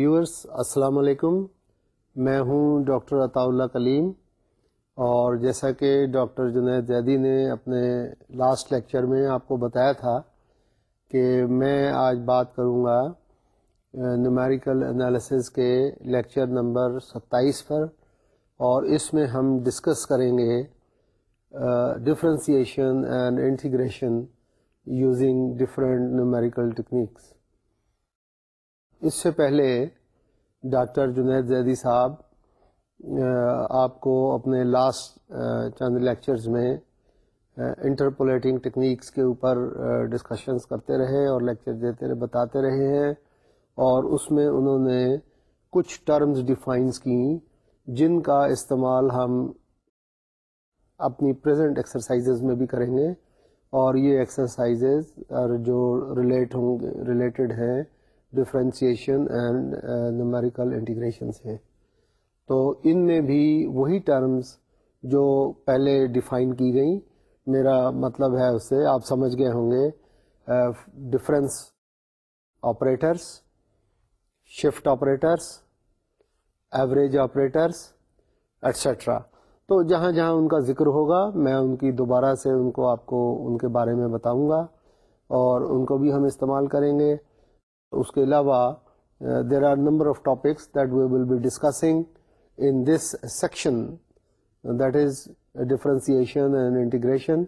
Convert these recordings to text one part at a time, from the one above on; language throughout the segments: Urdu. ویورس السلام علیکم میں ہوں ڈاکٹر عطاء اللہ کلیم اور جیسا کہ ڈاکٹر جنید زیدی نے اپنے لاسٹ لیکچر میں آپ کو بتایا تھا کہ میں آج بات کروں گا نیومیریکل انالیسز کے لیکچر نمبر ستائیس پر اور اس میں ہم ڈسکس کریں گے differentiation and integration using different numerical techniques اس سے پہلے ڈاکٹر جنید زیدی صاحب آپ کو اپنے لاسٹ چند لیکچرز میں انٹرپولیٹنگ ٹیکنیکس کے اوپر ڈسکشنز کرتے رہے اور لیکچر دیتے رہے بتاتے رہے ہیں اور اس میں انہوں نے کچھ ٹرمز ڈیفائنس کیں جن کا استعمال ہم اپنی پریزنٹ ایکسرسائزز میں بھی کریں گے اور یہ ایکسرسائزز جو ریلیٹ ہوں گے ریلیٹڈ ہیں ڈفرینسیشن اینڈ نمیریکل انٹیگریشنس ہیں تو ان میں بھی وہی ٹرمز جو پہلے ڈیفائن کی گئیں میرا مطلب ہے اس سے آپ سمجھ گئے ہوں گے difference operators shift operators average operators etcetera تو جہاں جہاں ان کا ذکر ہوگا میں ان کی دوبارہ سے ان کو آپ کو ان کے بارے میں بتاؤں گا اور ان کو بھی ہم استعمال کریں گے اس کے علاوہ there are number of topics that we will be discussing in this section that is differentiation and integration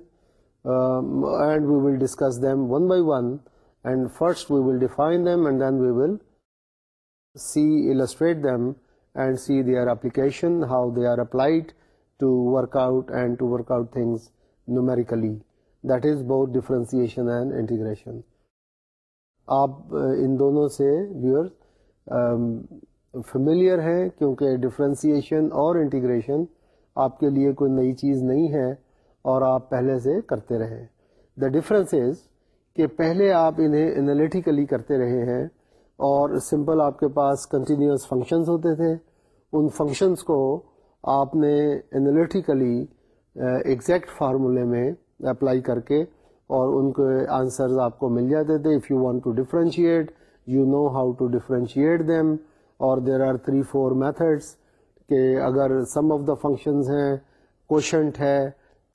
and we will discuss them one by one and first we will define them and then we will see illustrate them and see their application how they are applied to work out and to work out things numerically that is بہت ڈفرینسیشن اینڈ انٹیگریشن آپ ان دونوں سے ویور فیملیئر ہیں کیونکہ ڈفرینسیشن اور انٹیگریشن آپ کے لیے کوئی نئی چیز نہیں ہے اور آپ پہلے سے کرتے رہے دا ڈفرینس کہ پہلے آپ انہیں انالیٹیکلی کرتے رہے ہیں اور سمپل آپ کے پاس کنٹینیوس فنکشنز ہوتے تھے ان فنکشنز کو آپ نے انالیٹیکلی ایگزیکٹ فارمولے میں اپلائی کر کے اور ان کے آنسرز آپ کو مل جاتے تھے if you want to differentiate you know how to differentiate them اور there are three four methods کہ اگر سم آف دا فنکشنز ہیں کوشنٹ ہے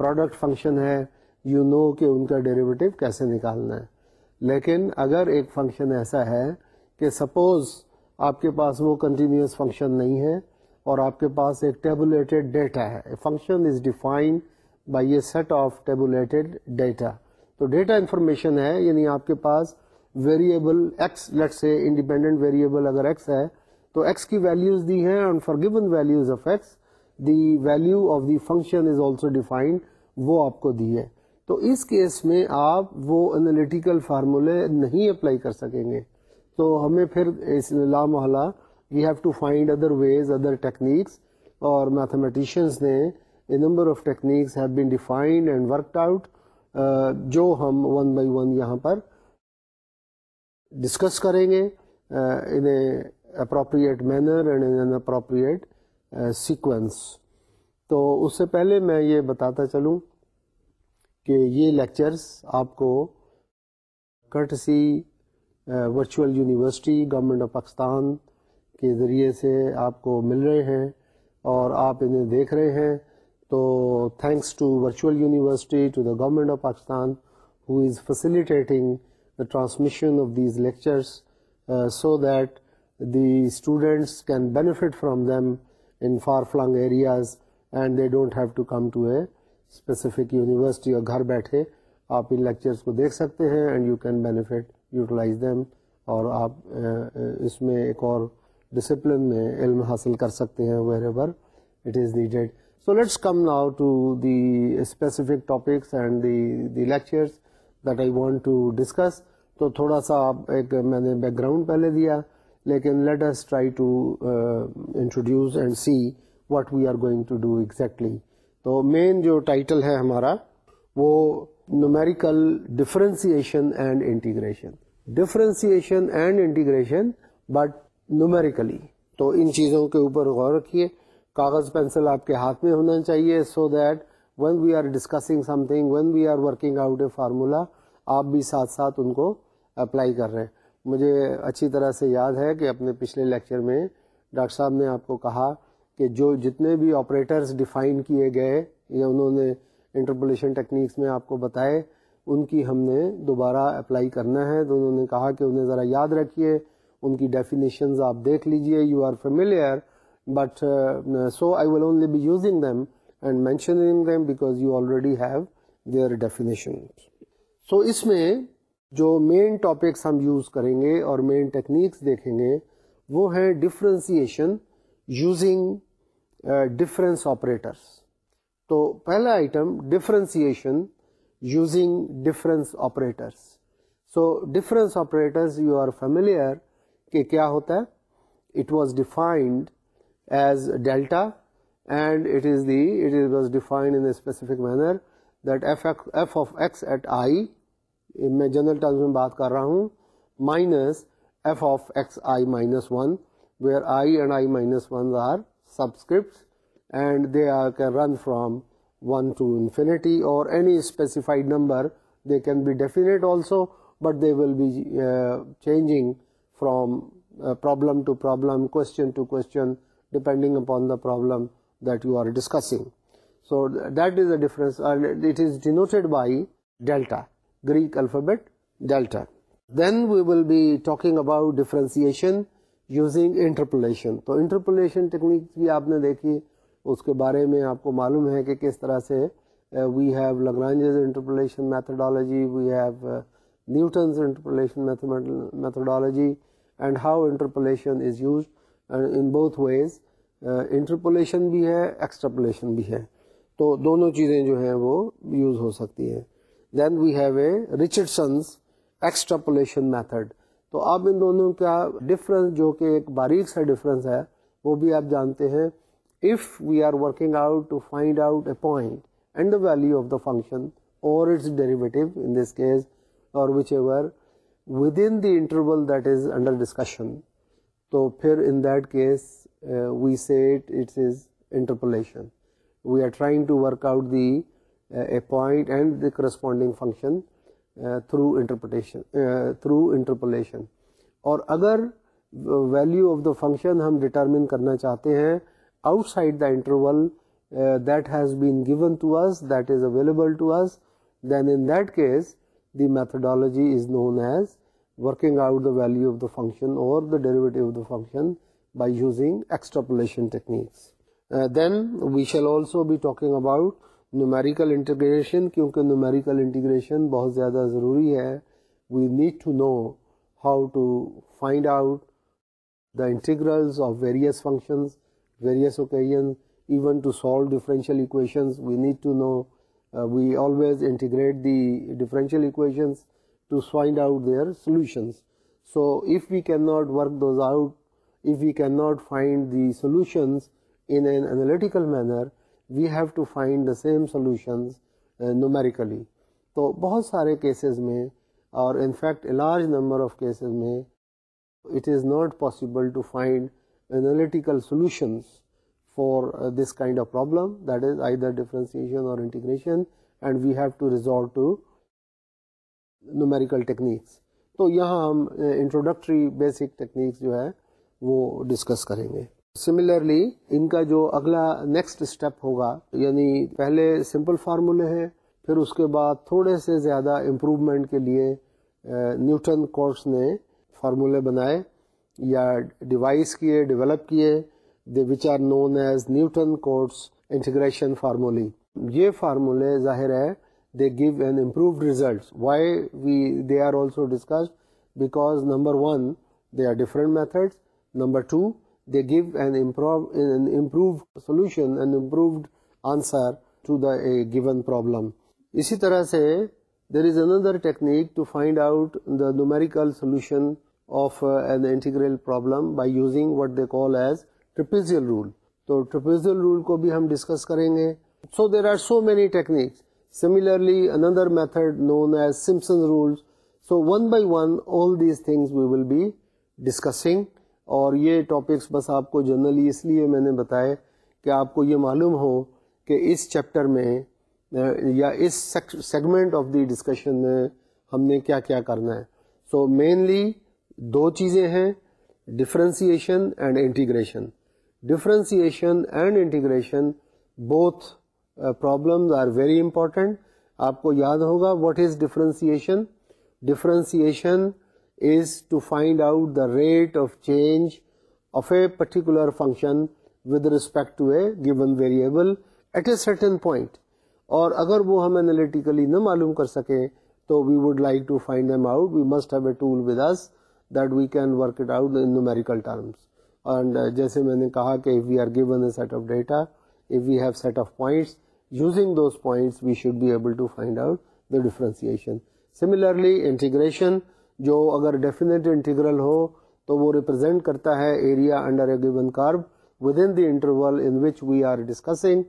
پروڈکٹ فنکشن ہے یو نو کہ ان کا ڈیریویٹو کیسے نکالنا ہے لیکن اگر ایک فنکشن ایسا ہے کہ سپوز آپ کے پاس وہ کنٹینیوس فنکشن نہیں ہے اور آپ کے پاس ایک ٹیبولیٹڈ ڈیٹا ہے function is defined by a set of tabulated data تو ڈیٹا انفارمیشن ہے یعنی آپ کے پاس variable x late say independent variable اگر ایکس ہے تو ایکس کی ویلیوز دی ہیں and for given values of of x the value the function is also defined وہ آپ کو دی ہے تو اس کیس میں آپ وہ انالیٹیکل فارمولے نہیں اپلائی کر سکیں گے تو ہمیں پھر اس لا محلہ you have to find other ways other techniques اور میتھمیٹیشینس نے a number of techniques have been defined and out جو ہم ون بائی ون یہاں پر ڈسکس کریں گے in a appropriate manner and in an appropriate sequence تو اس سے پہلے میں یہ بتاتا چلوں کہ یہ لیکچرس آپ کو کٹ سی virtual university government of Pakistan کے ذریعے سے آپ کو مل رہے ہیں اور آپ انہیں دیکھ رہے ہیں تو thanks to virtual university to the government of Pakistan who is facilitating the transmission of these lectures so that the students can benefit from them in far flung areas and they don't have to come to a specific university اور گھر بیٹھے آپ ان لیکچرس کو دیکھ سکتے ہیں and you can benefit utilize them اور آپ uh, uh, اس میں ایک اور ڈسپلن میں علم حاصل کر سکتے ہیں wherever it is needed so let's come now to the specific topics and the the lectures that I want to discuss تو تھوڑا سا اب ایک میں نے بیک گراؤنڈ پہلے دیا لیکن let's try to introduce and see what we are going to do exactly تو مین جو ٹائٹل ہے ہمارا وہ numerical differentiation and integration differentiation and integration but numerically تو ان چیزوں کے اوپر غور رکھیے کاغذ پینسل آپ کے ہاتھ میں ہونا چاہیے so that when we are discussing some thing when we are working out a formula آپ بھی ساتھ ساتھ ان کو اپلائی کر رہے ہیں مجھے اچھی طرح سے یاد ہے کہ اپنے پچھلے لیکچر میں ڈاکٹر صاحب نے آپ کو کہا کہ جو جتنے بھی آپریٹرس ڈیفائن کیے گئے یا انہوں نے انٹرپولیشن ٹیکنیکس میں آپ کو بتائے ان کی ہم نے دوبارہ اپلائی کرنا ہے تو انہوں نے کہا کہ انہیں ذرا یاد رکھیے ان کی ڈیفینیشنز آپ دیکھ لیجئے you are familiar but so I will only be using them and mentioning them because you already have their definition so اس میں جو مین ٹاپکس ہم یوز کریں گے اور مین ٹیکنیکس دیکھیں گے وہ ہیں using یوزنگ ڈفرینس آپریٹرس تو پہلا item differentiation using difference operators so difference operators you are familiar کہ کیا ہوتا ہے it was defined as delta and it is that is was define specific manner that f of s at i میں جنرل ٹرمز میں بات کر رہا ہوں minus f of x i minus one where i and i minus one are subscript and they are can run from one to infinity or any specified number they can be definite also but they will be changing from problem to problem question to question depending upon the problem Greek alphabet delta then we will be talking about interpolation تو انٹرپلیشنکس بھی آپ نے دیکھی اس کے بارے میں آپ کو معلوم ہے کہ کس طرح سے we have Lagrange interpolation methodology we have Newton's methodology and how interpolation in both ways interpolation بھی ہے ایکسٹرپولیشن بھی ہے تو دونوں چیزیں جو ہیں وہ یوز ہو سکتی ہیں then we have a Richardson's extrapolation method تو اب ان دونوں کا ڈفرینس جو کہ ایک باریک سا ڈفرینس ہے وہ بھی آپ جانتے ہیں if we are working out to find out a point and the value of the function اور its derivative in this case اور whichever with in the interval that is under discussion تو پھر in that case we set it's is interpolation we are trying to work out the a point and the corresponding function through through interpretation interpolation اور اگر ویلیو آف دا فنکشن ہم ڈٹرمن کرنا چاہتے ہیں outside the interval that has been given to us that available to then in that case the methodology is known as working out the value of the function or derivative of the function by using extra techniques then we shall also بھی ٹاکنگ اباؤٹ نیومریکل انٹیگریشن کیونکہ نیومیریکل انٹیگریشن بہت زیادہ ضروری ہے we need to know how to find out the integer functions various occasions even to solve differential equations we need to know values integrate دیشیل equations to find out their solutions so if we can not work those out if we can not find the solutions in an analytical manner we have to find the same solutions numerically تو بہت سارے کیسز میں اور in fact large number of cases میں it is not possible to find analytical solutions for this kind of problem that is either differentiation اور integration and we have to resolve to numerical techniques تو یہاں ہم انٹروڈکٹری بیسک ٹیکنیکس جو ہے وہ ڈسکس کریں گے سملرلی ان کا جو اگلا نیکسٹ اسٹیپ ہوگا یعنی پہلے سمپل فارمولے ہیں پھر اس کے بعد تھوڑے سے زیادہ امپروومنٹ کے لیے نیوٹن کورس نے فارمولے بنائے یا ڈیوائس کیے ڈیولپ کیے they which are known as Newton Cotes integration formulae یہ فارمولے ظاہر ہے they give an improved result why we they are also ڈسکسڈروڈ آنسرم اسی طرح سے there is another technique to find out the numerical solution of an integral پرائی using what they call as trapezoidal rule تو ٹریپزل رول کو بھی ہم ڈسکس کریں گے so there are so many techniques Similarly, another method known as Simpson rules. So one by one, all these things we will be discussing. اور یہ ٹاپکس بس آپ کو جنرلی اس لیے میں نے بتائے کہ آپ کو یہ معلوم ہو کہ اس چیپٹر میں uh, یا اس سیگمنٹ آف دی ڈسکشن میں ہم نے کیا کیا کرنا ہے سو مینلی دو چیزیں ہیں differentiation and integration differentiation and integration both problems are very important آپ کو یاد ہوگا what is differentiation differentiation is to find out the rate of change of a particular function with to a given variable at a certain point اور اگر وہ ہم انالیٹیکلی نہ معلوم کر سکیں تو we would like to find them out we must have a tool with that we can work it out in terms and جیسے میں نے کہا کہ we we are given a set set of of data have points using those points we should be able to find out the differentiation similarly integration جو اگر ڈیفینیٹ انٹیگرل ہو تو وہ ریپرزینٹ کرتا ہے area under a given curve with in the interval in which we are discussing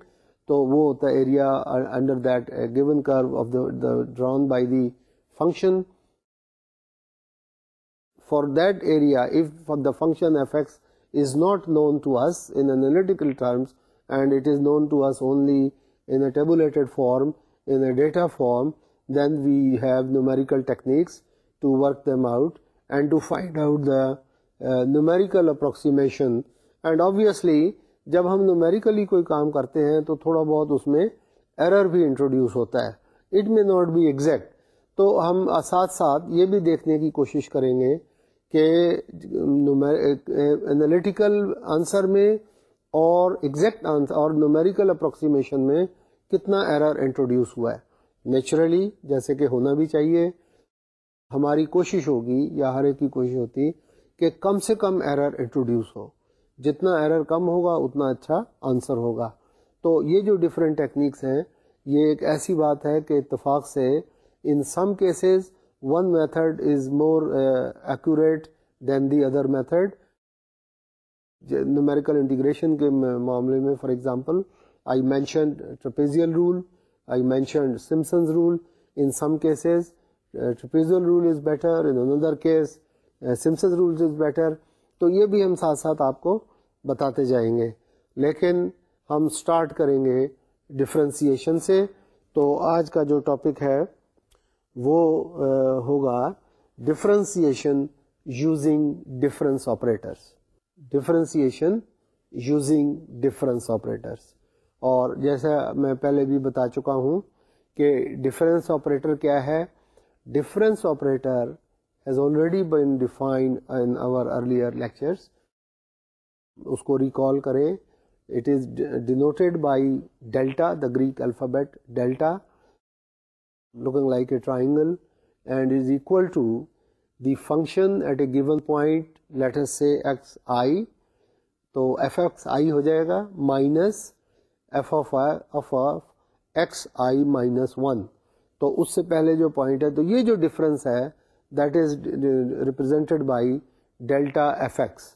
تو وہ ہوتا ہے area under that given curve of the drawn by the function for that area if the function effects is not known to us in analytical terms and it is known to us only in a tabulated form, in a data form, then we have numerical techniques to work them out and to find out the uh, numerical approximation. And obviously, جب ہم نومیریکلی کوئی کام کرتے ہیں تو تھوڑا بہت اس میں ایرر بھی انٹروڈیوس ہوتا ہے it may not be exact تو ہم ساتھ ساتھ یہ بھی دیکھنے کی کوشش کریں گے کہ انالیٹیکل آنسر uh, میں اور ایگزیکٹ آنسر اور نومیریکل اپروکسیمیشن میں کتنا ایرر انٹروڈیوس ہوا ہے نیچرلی جیسے کہ ہونا بھی چاہیے ہماری کوشش ہوگی یا ہر ایک کی کوشش ہوتی کہ کم سے کم ایرر انٹروڈیوس ہو جتنا ایرر کم ہوگا اتنا اچھا آنسر ہوگا تو یہ جو ڈفرینٹ ٹیکنیکس ہیں یہ ایک ایسی بات ہے کہ اتفاق سے in some cases one method is more accurate than the other method numerical integration کے معاملے میں for example I mentioned trapezoidal rule I mentioned Simpson's rule in some cases trapezoidal rule is better another case Simpson's rule better تو یہ بھی ہم ساتھ ساتھ آپ کو بتاتے جائیں گے لیکن ہم اسٹارٹ کریں گے ڈفرینسیشن سے تو آج کا جو ٹاپک ہے وہ uh, ہوگا differentiation using difference operators differentiation using difference operators اور جیسا میں پہلے بھی بتا چکا ہوں کہ ڈفرینس آپریٹر کیا ہے difference operator has already been defined in our earlier lectures اس کو ریکال کریں it is denoted by delta the Greek alphabet delta looking like a triangle and is equal to the function at a given point as say x i تو ایف ایکس آئی ہو جائے گا minus f of i of x i minus one تو اس سے پہلے جو پوائنٹ ہے تو یہ جو ڈفرینس ہے that is represented by delta f x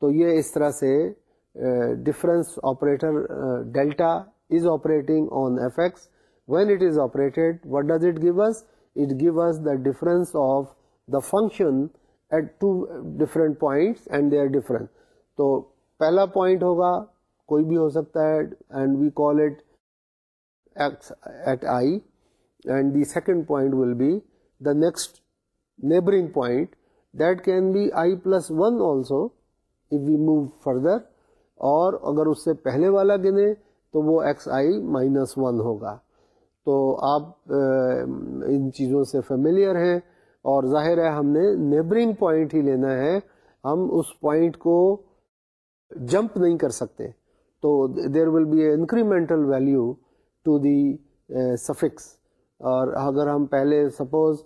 تو یہ اس طرح سے difference operator delta is operating on f x when it is operated what does it give us it give us the difference of the function at two different points and they are different تو پہلا پوائنٹ ہوگا کوئی بھی ہو سکتا ہے and we call it x at i and the second point will be the next neighbouring point that can be i plus one also we move further اور اگر اس سے پہلے والا گنے تو وہ ایکس آئی مائنس ون ہوگا تو آپ ان چیزوں سے فیملیئر ہیں اور ظاہر ہے ہم نے نیبرنگ پوائنٹ ہی لینا ہے ہم اس پوائنٹ کو جمپ نہیں کر سکتے تو there will be a incremental value to the suffix اور اگر ہم پہلے سپوز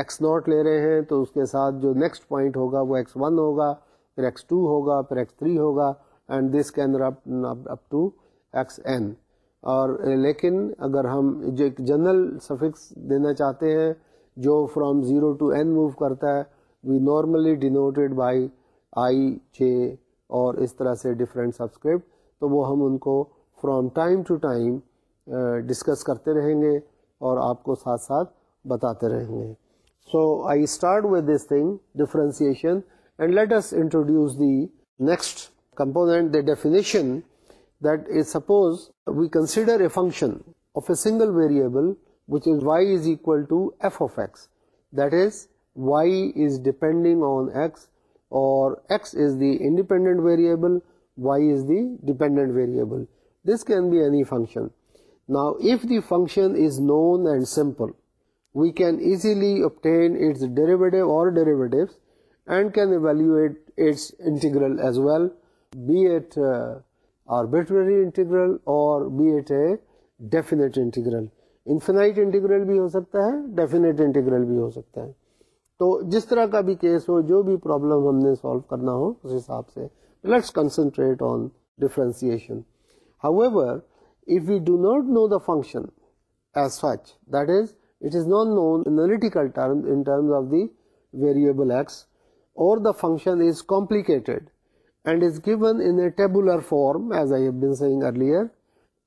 ایکس ناٹ لے رہے ہیں تو اس کے ساتھ جو نیکسٹ پوائنٹ ہوگا وہ ایکس ون ہوگا پھر ایکس ٹو ہوگا پھر ایکس تھری ہوگا and this can up up to x n اور لیکن اگر ہم جو ایک جنرل سفکس دینا چاہتے ہیں جو from zero to N move کرتا ہے وی نارملی ڈینوٹیڈ بائی آئی چھ اور اس طرح سے ڈفرینٹ سبسکرپٹ تو وہ ہم ان کو from time to time discuss کرتے رہیں گے اور آپ کو ساتھ ساتھ بتاتے رہیں گے so I start with this thing differentiation and let us introduce the next component definition that is suppose we consider a function of a single variable which is y is equal to f of x that is y is depending on x اور x is the independent variable y is the dependent variable this can be any function now if the function is known and simple we can easily or اور be at a integral infinite integral بھی ہو سکتا ہے ڈیفینیٹ انٹیگرل بھی ہو سکتا ہے تو جس طرح کا بھی کیس ہو جو بھی پرابلم ہم نے سالو کرنا ہو اس حساب سے function function is complicated and is given form as آئیگر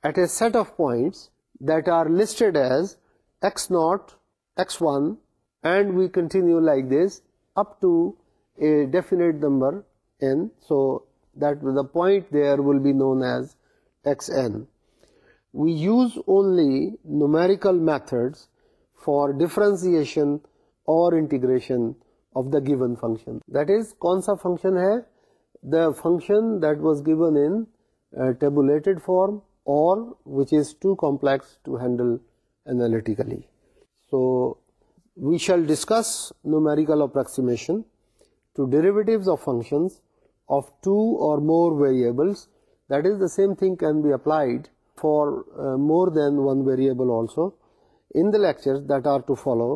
at of points that are listed as not one and we continue like this اپنی so that was the point we use only نوکل فار ڈیفرنسی کون سا فنکشن ہے the function that was given N tabulated form اور so we shall discuss numerical approaches of two اور more variables that is the same thing can be applied for more than variable also in the لیکچرو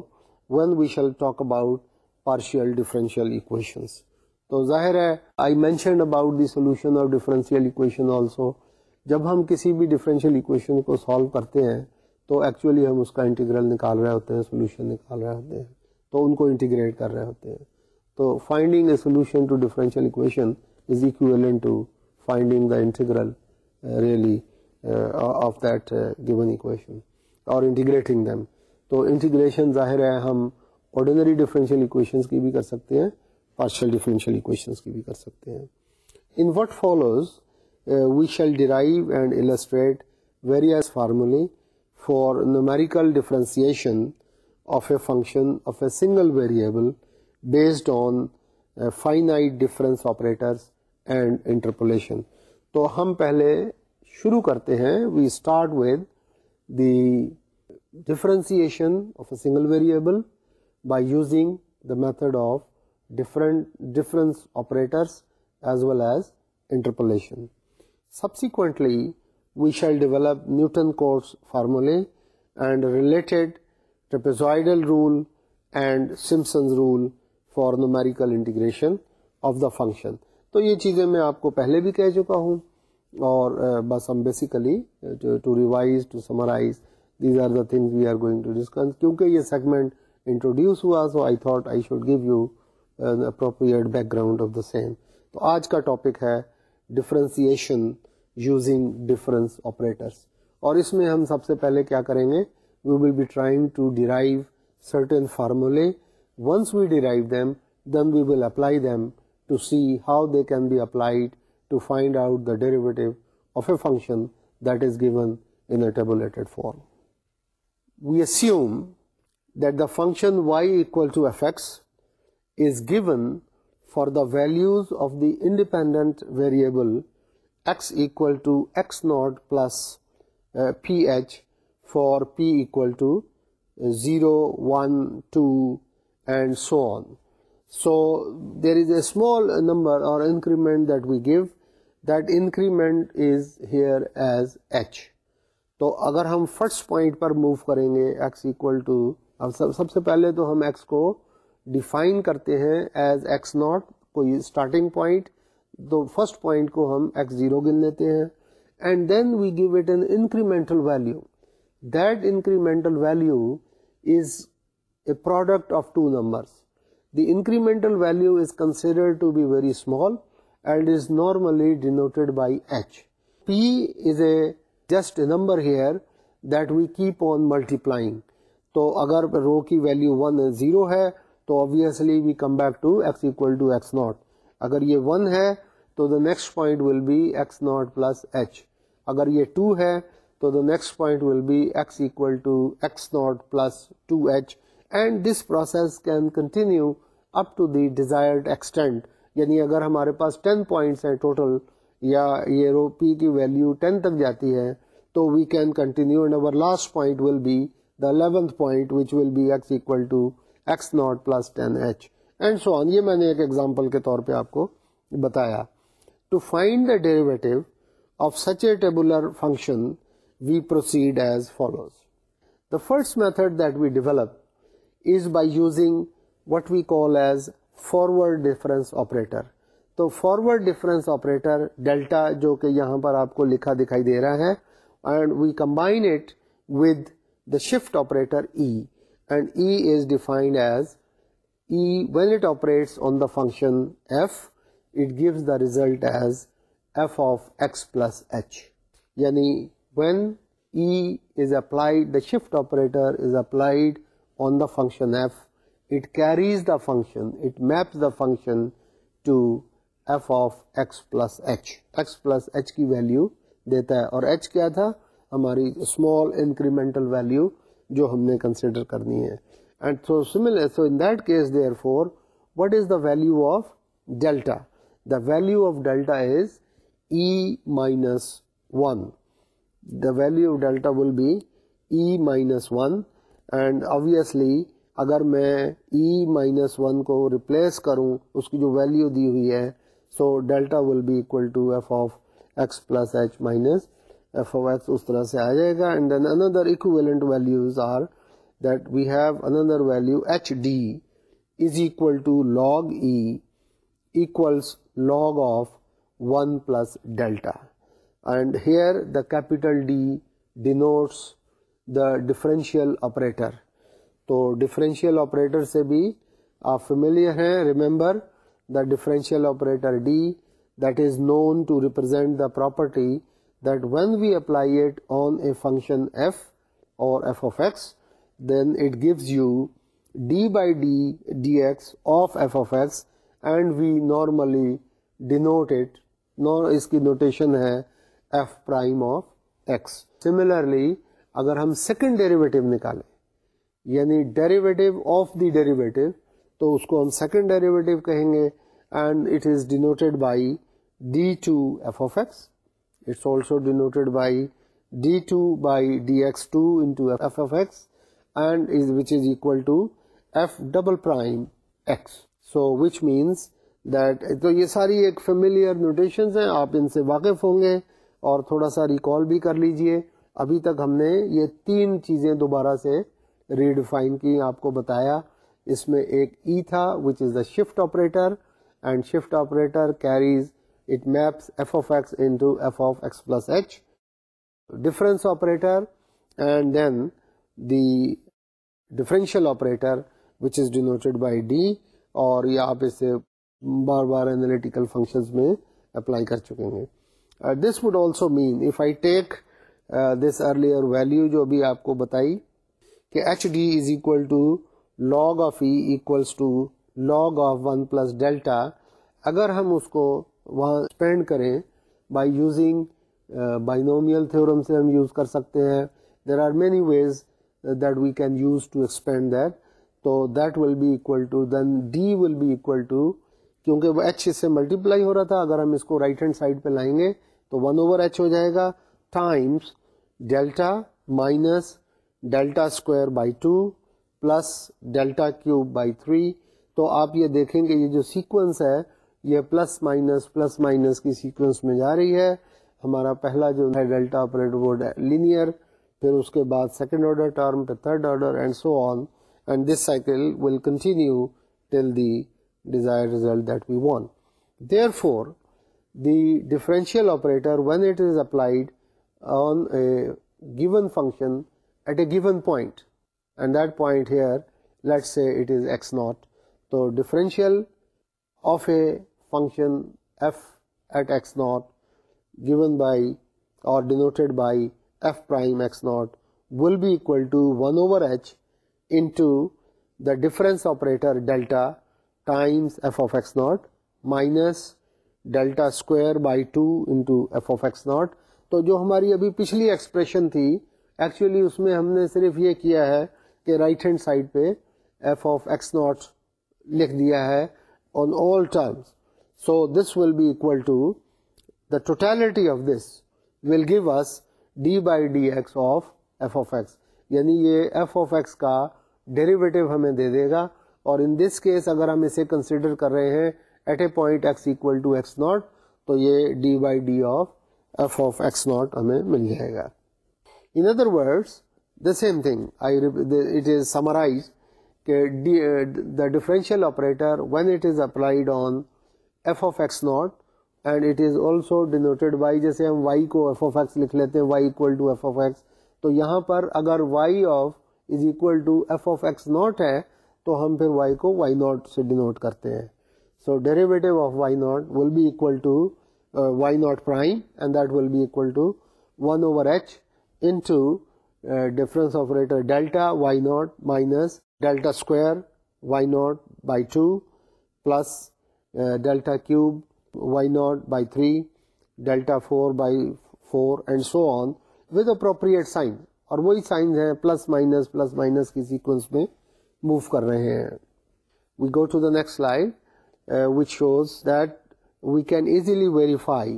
when we shall talk about partial differential equations تو ظاہر ہے سولوشنشیل آلسو جب ہم کسی بھی ڈیفرنشیل اکویشن کو سالو کرتے ہیں تو ایکچولی ہم اس کا انٹیگرل نکال رہے ہوتے ہیں سولوشن نکال رہے ہوتے ہیں تو ان کو انٹیگریٹ کر رہے ہوتے ہیں تو فائنڈنگ اے سولوشن ٹو سولوشنشیل equation is equivalent to finding the integral really of that equation اور انٹیگریٹنگ دیم تو انٹیگریشن ظاہر ہے ہم آرڈینری ڈیفرنشیل اکویشنس کی بھی کر سکتے ہیں پارشل ڈفرینشیل اکویشنس کی بھی کر سکتے ہیں in what follows we shall derive and illustrate various formulae for numerical differentiation of a function of a single variable based on finite difference operators and interpolation تو ہم پہلے شروع کرتے ہیں we start with the differentiation of a single variable by using the method of difference operators as well as interpolation subsequently we shall develop Newton Cotes فارمولے اینڈ ریلیٹڈ ریلیٹڈل rule and Simpson's rule for numerical integration of the function تو یہ چیزیں میں آپ کو پہلے بھی کہہ چکا ہوں اور بس ہم basically to to revise summarise these are the things we are going to discuss کیونکہ یہ سیگمنٹ انٹروڈیوس ہوا so I thought I should give you appropriate background of the same تو آج کا ٹاپک ہے ڈفرینسیشن یوزنگ ڈفرینس آپریٹرس اور اس میں ہم سب سے پہلے کیا کریں گے we will be trying to derive certain فارمولے نس we derive them then we will apply them to see how they can be applied to find out function that as given form ویوم that the function while for the values of the independent variable p h for پیل zero one two and so on so there is a small number اور increment that we give that increment is here as h تو اگر ہم فرسٹ پوائنٹ پر موو کریں گے ایکس ایکول ٹو سب سب سے پہلے تو ہم ایکس کو ڈیفائن کرتے ہیں ایز ایکس ناٹ کوئی اسٹارٹنگ پوائنٹ تو فرسٹ پوائنٹ کو ہم ایکس زیرو گن لیتے ہیں and then we give it an incremental value that incremental value is a product of two numbers the incremental value is consider very small and is normally denoted by h p is a just number here that we keep on multiplying تو اگر رو کی ویلیو ون زیرو ہے تو obviously we come back to x x not اگر یہ ون ہے تو the next point will be x not plus h اگر یہ ٹو ہے تو the next point will be equal to x not plus two h and this process can continue up to the desired extent یعنی اگر ہمارے پاس ٹین پوائنٹس ہیں ٹوٹل یا یہ رو پی کی ویلیو ٹین تک جاتی ہے تو we can continue and over last point will be the eleventh point which will be x equal to x not plus ten h and so on یہ میں نے ایک ایگزامپل کے طور پہ آپ کو بتایا to find the derivative of such a tabular function we proceed as follows the first method that we develop is by using what we call as forward difference operator تو فارورڈ ڈفرینس آپریٹر ڈیلٹا جو کہ یہاں پر آپ کو لکھا دکھائی دے رہا ہے and we combine it with the shift operator E and E is defined as E when it operates on the function f it gives the result as f of x plus h یعنی when E is apply the shift operator is applied on the function f it carries the function it map the function value دیتا ہے اور ایچ کیا تھا ہماری اسمال انکریمنٹل ویلو جو ہم نے کنسیڈر کرنی ہے and so so in that case therefore what is the value of delta the value of delta is E minus one the value of delta will be E minus one and obviously اگر میں ای مائنس ون کو ریپلیس کروں اس کی جو ویلیو دی ہوئی ہے so delta will be equal to f of x plus h minus f of x اس طرح سے آ جائے گا اینڈ دین اندر equivalent values are that we have اندر value h D is equal to log E equals log of one plus delta and here the capital D denotes the differential operator تو ڈفرینشیل آپریٹر سے بھی آپ فیملیئر ہیں remember the differential operator D that is known to represent the property that when we apply it on a function f or f f of of of x x x then it it gives you d d d by and we normally denote اس کی نوٹیشن ہے f prime of x similarly اگر ہم سیکنڈ ڈیریویٹو نکالیں یعنی ڈیریویٹو آف دی ڈیریویٹو تو اس کو ہم سیکنڈ ڈیریویٹو کہیں گے and it is denoted by D two f of x it's also denoted by D two by D x two into f x and is which is equal to f double prime x so which means that تو یہ ساری ایک فیملیئر نوٹیشنز ہیں آپ ان سے واقف ہوں گے اور تھوڑا سا ریکال بھی کر لیجئے ابھی تک ہم نے یہ تین چیزیں دوبارہ سے ریڈیفائن کی آپ کو بتایا اس میں ایک ای e تھا which is the shift operator and shift operator carries it maps f f of of x x plus h difference operator and then the differential operator which is denoted by D اور یہ آپ اسے بار بار انالیٹیکل فنکشنز میں اپلائی کر چکے ہیں this would also mean if I take this earlier value جو ابھی آپ کو بتائی کہ h D is equal to log of E equals to log of one plus delta اگر ہم اس کو وہاں اسپینڈ کریں بائی یوزنگ بائنومیل تھیورم سے ہم یوز کر سکتے ہیں there are many ways that we can use to expand that تو that will be equal to then D will be equal to کیونکہ وہ ایچ اس سے ملٹیپلائی ہو رہا تھا اگر ہم اس کو رائٹ ہینڈ سائڈ پہ لائیں گے تو ون اوور ایچ ہو جائے گا times delta minus delta square by two plus delta cube by three تو آپ یہ دیکھیں گے یہ جو سیکوینس ہے یہ پلس مائنس پلس مائنس کی سیکوینس میں جا رہی ہے ہمارا پہلا جو ہے ڈیلٹا آپریٹ وہ لینئر پھر اس کے بعد سیکنڈ آرڈر ٹرم پہ third order and so on and this cycle will continue till the desire result that we therefore the differential operator when it is applied given function at a get he it is x naught تو differential of a function by اور difference operator delta times f of x naught minus delta square by two into f of x naught تو جو ہماری ابھی پچھلی ایکسپریشن تھی ایکچولی اس میں ہم نے صرف یہ کیا ہے کہ رائٹ ہینڈ سائڈ پہ ایف آف ایکس ناٹ لکھ دیا ہے on all terms so this will be equal to the totality of this will give us d by D x of f of x یعنی یہ ایف آف ایکس کا ڈیریویٹو ہمیں دے دے گا اور ان دس کیس اگر ہم اسے کنسیڈر کر رہے ہیں at a point x equal to x naught تو یہ d by d of f of x naught ہمیں مل جائے گا in other words the same thing it is summarize کہ differential operator when it is applied on f of x naught and it is also denoted by جیسے ہم وائی کو ایف آف ایکس لکھ لیتے ہیں equal to f of x تو یہاں پر اگر y of is equal to f of x naught ہے تو ہم پھر وائی کو وائی ناٹ سے ڈینوٹ کرتے ہیں so derivative of y naught will be equal to y uh, naught uh, minus delta square two over h 2 y uh, delta delta cube y naught by three delta four by four and so on appropriate sign اور وہی سائنز ہیں پلس مائنس پلس مائنس کی سیکوینس میں موو کر رہے ہیں we go to the next which shows that we can easily verify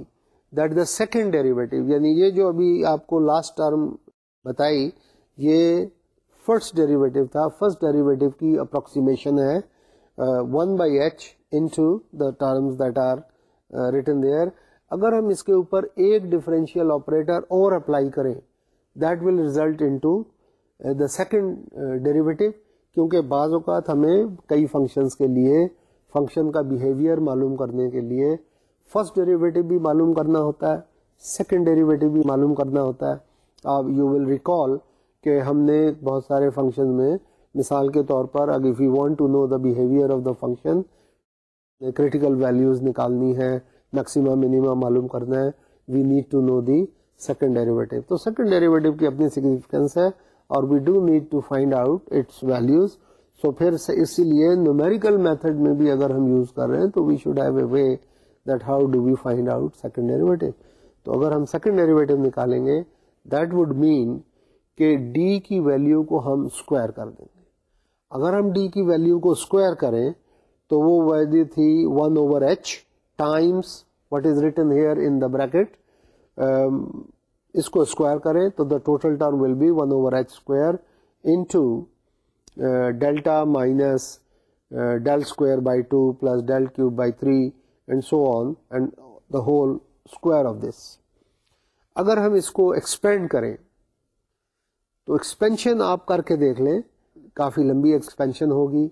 that the second derivative یعنی یہ جو ابھی آپ کو لاسٹ ٹرم بتائی یہ فرسٹ ڈیریویٹو تھا فرسٹ ڈیریویٹو کی اپروکسیمیشن ہے one by h into the terms that are written there اگر ہم اس کے اوپر ایک ڈفرینشیل آپریٹر اور اپلائی کریں that will result into the second derivative کیونکہ بعض اوقات ہمیں کئی فنکشنس کے لیے فنکشن کا بیہیویئر معلوم کرنے کے لیے فرسٹ ڈیریویٹو بھی معلوم کرنا ہوتا ہے سیکنڈ ڈیریویٹو بھی معلوم کرنا ہوتا ہے یو ول ریکال کہ ہم نے بہت سارے فنکشن میں مثال کے طور پر اگر want to know the the behaviour of function critical values نکالنی ہے میکسیمم منیما معلوم کرنا ہے we need to know the second derivative تو سیکنڈ ڈیریویٹو کی اپنی سگنیفیکینس ہے اور we do need to find out its values so پھر اسی لیے نیومیریکل میتھڈ میں بھی اگر ہم یوز کر رہے ہیں تو we should have a way that how do we find out second derivative تو اگر ہم سیکنڈ ڈیریویٹو نکالیں گے دیٹ وڈ مین کہ ڈی کی ویلیو کو ہم اسکوائر کر دیں گے اگر ہم ڈی کی ویلیو کو اسکوائر کریں تو وہ وید تھی one over h times what is written here in the bracket اس کو اسکوائر کریں تو the total term will be one over h square to delta minus del square by two plus del cube by three and so on and the whole square of this اگر ہم اس کو ایکسپینڈ کریں تو ایکسپینشن آپ کر کے دیکھ لیں کافی لمبی ایکسپینشن ہوگی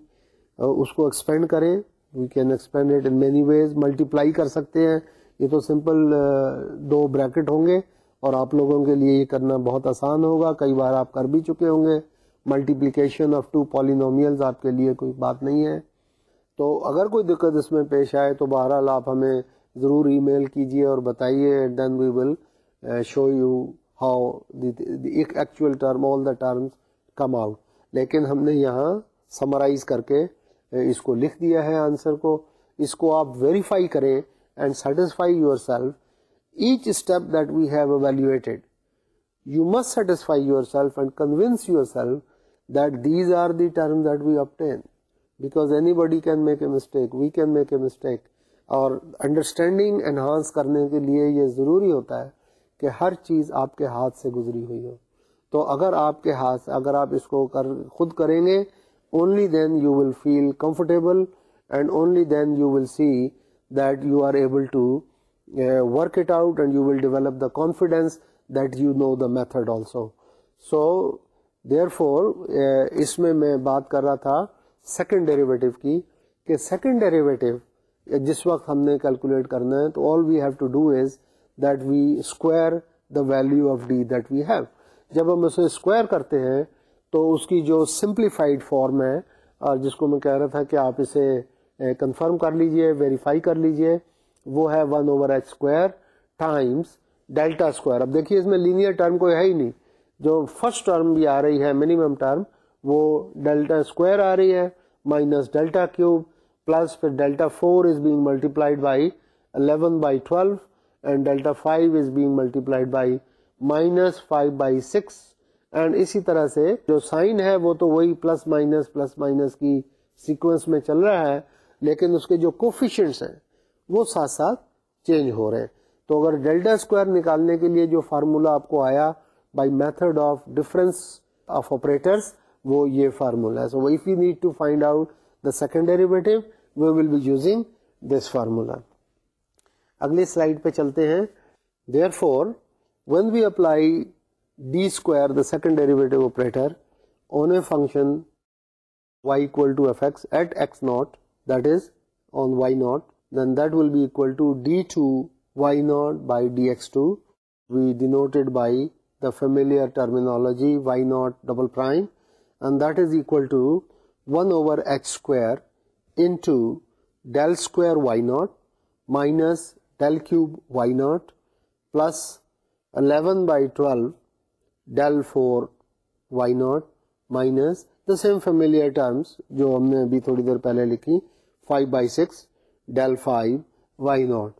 uh, اس کو ایکسپینڈ کریں we can expand it in many ways multiply کر سکتے ہیں یہ تو سمپل uh, دو بریکٹ ہوں گے اور آپ لوگوں کے لیے یہ کرنا بہت آسان ہوگا کئی بار آپ کر بھی چکے ہوں گے ملٹیپلیکیشن آف ٹو پالینومیلز آپ کے لیے کوئی بات نہیں ہے تو اگر کوئی دقت اس میں پیش آئے تو بہرحال آپ ہمیں ضرور ای میل کیجیے اور بتائیے then we will show you how actual term all the terms come out لیکن ہم نے یہاں سمرائز کر کے uh, اس کو لکھ دیا ہے آنسر کو اس کو آپ ویریفائی کریں and satisfy yourself each step that we have evaluated you must satisfy yourself and convince yourself that these are the terms that we obtain because anybody can make a mistake we can make a mistake اور انڈرسٹینڈنگ انہانس کرنے کے لیے یہ ضروری ہوتا ہے کہ ہر چیز آپ کے ہاتھ سے گزری ہوئی ہو تو اگر آپ کے ہاتھ اگر آپ اس کو کر خود کریں گے only then you will feel comfortable and only then you will see that you are able to work it out and you will develop the confidence that you know the method also so therefore uh, اس میں میں بات کر رہا تھا سیکنڈ ڈیریویٹو کی کہ سیکنڈ ڈیریویٹو جس وقت ہم نے کیلکولیٹ کرنا ہے تو all we have to do is that we square the value of D that we have جب ہم اسے اسکوائر کرتے ہیں تو اس کی جو سمپلیفائڈ فارم ہے اور جس کو میں کہہ رہا تھا کہ آپ اسے کنفرم uh, کر لیجئے ویریفائی کر لیجئے وہ ہے one over h square times delta square اب دیکھیے اس میں لینئر ٹرم کوئی ہے ہی نہیں جو فرسٹ ٹرم بھی آ رہی ہے منیمم ٹرم وہ ڈیلٹا اسکوائر آ رہی ہے مائنس ڈیلٹا کیوب پلس پھر delta four is being multi multiplied by minus five by six and اسی طرح سے جو سائن ہے وہ تو وہی پلس مائنس پلس مائنس کی سیکوینس میں چل رہا ہے لیکن اس کے جو کوفیشنٹس ہیں وہ ساتھ ساتھ چینج ہو رہے ہیں تو اگر ڈیلٹا اسکوائر نکالنے کے لیے جو فارمولا آپ کو آیا by method of difference of operators وہ یہ فارمولا ہے so if you need to find out the second derivative we will be using this formula اگلی سلائڈ پہ چلتے ہیں therefore when we apply D square the second derivative operator on a function y equal to f x at x naught that is on y naught then that will be equal to D two y naught by D x two we denoted by the familiar terminology y naught double prime and that is equal to 1 over h square into del square y naught minus del cube y naught plus 11 by 12 del 4 y naught minus the same familiar terms جو ہم نے ابھی تھوڑی دیر پہلے لکھی 5 by 6 del 5 y naught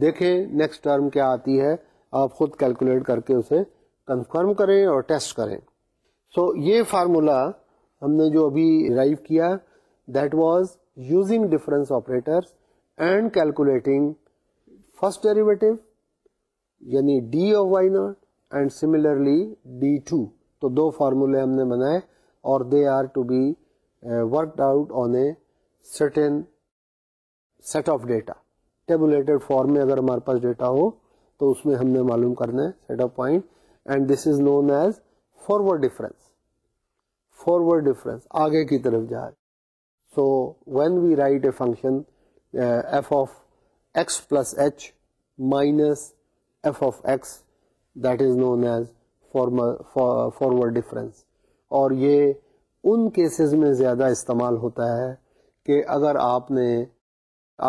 دیکھیں نیکسٹ ٹرم کیا آتی ہے آپ خود کیلکولیٹ کر کے اسے کنفرم کریں اور ٹیسٹ کریں سو so, یہ فارمولا ہم نے جو ابھی ڈرائیو کیا that was using difference operator and calculating first یعنی D y naught and similarly D two تو دو فارمولے ہم نے بنائے اور they are to be worked out on a certain set of data tabulated form میں اگر ہمارے پاس ڈیٹا ہو تو اس میں ہم نے معلوم کرنا ہے set of point and this is known as forward difference forward difference آگے کی طرف جائے so when we write a function f of x plus h minus f of x that is known as forward difference اور یہ ان کیسز میں زیادہ استعمال ہوتا ہے کہ اگر آپ نے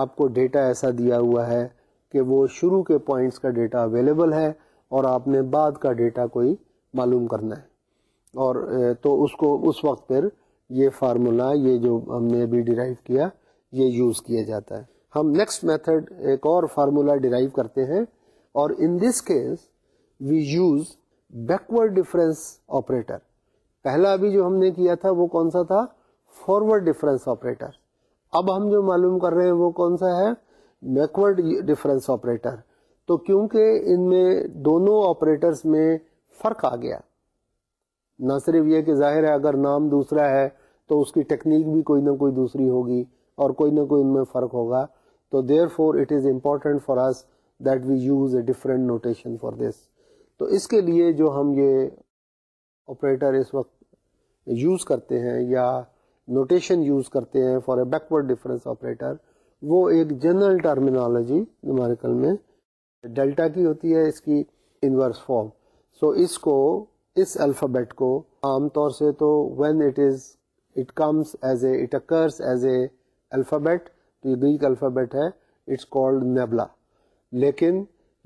آپ کو ڈیٹا ایسا دیا ہوا ہے کہ وہ شروع کے پوائنٹس کا ڈیٹا اویلیبل ہے اور آپ نے بعد کا ڈیٹا کوئی معلوم کرنا ہے اور تو اس کو اس وقت پھر یہ فارمولا یہ جو ہم نے ابھی ڈیرائیو کیا یہ یوز کیا جاتا ہے ہم نیکسٹ میتھڈ ایک اور فارمولا ڈرائیو کرتے ہیں اور in this case we use backward difference operator پہلا ابھی جو ہم نے کیا تھا وہ کون سا تھا فارورڈ ڈفرینس آپریٹر اب ہم جو معلوم کر رہے ہیں وہ کون سا ہے بیکورڈ ڈفرینس آپریٹر تو کیونکہ ان میں دونوں آپریٹرس میں فرق آ گیا نہ صرف یہ کہ ظاہر ہے اگر نام دوسرا ہے تو اس کی ٹیکنیک بھی کوئی نہ کوئی دوسری ہوگی اور کوئی نہ کوئی ان میں فرق ہوگا تو دیر four it is important for us that we use a different notation for this تو اس کے لیے جو ہم یہ آپریٹر اس وقت یوز کرتے ہیں یا نوٹیشن یوز کرتے ہیں for a backward difference operator وہ ایک جنرل ٹرمینالوجی ہمارے کل میں ڈیلٹا کی ہوتی ہے اس کی انورس فارم سو اس کو اس الفابیٹ کو عام طور سے تو when it is it comes as a it as a alphabet تو یہ گریک الفابیٹ ہے اٹس کولڈ نیبلا لیکن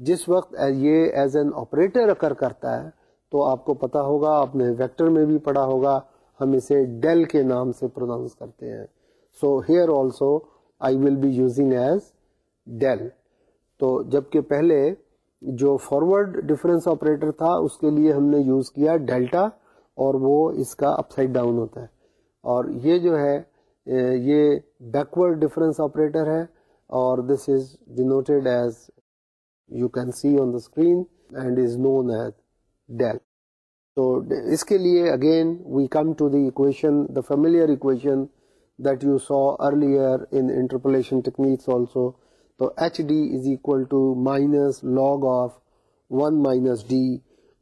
جس وقت یہ ایز این آپریٹر اکر کرتا ہے تو آپ کو پتا ہوگا آپ نے ویکٹر میں بھی پڑھا ہوگا ہم اسے ڈیل کے نام سے پروناؤنس کرتے ہیں so here also I will be using as del تو جبکہ پہلے جو فارورڈ ڈفرینس آپریٹر تھا اس کے لیے ہم نے یوز کیا ڈیلٹا اور وہ اس کا اپ سائڈ ڈاؤن ہوتا ہے اور یہ جو ہے یہ بیکورڈ ڈفرینس آپریٹر ہے اور this is denoted as you can see on the screen and is known as del تو اس کے لیے again we come to the equation the familiar equation that you saw earlier interpolation techniques also تو h D is equal to minus log of one minus D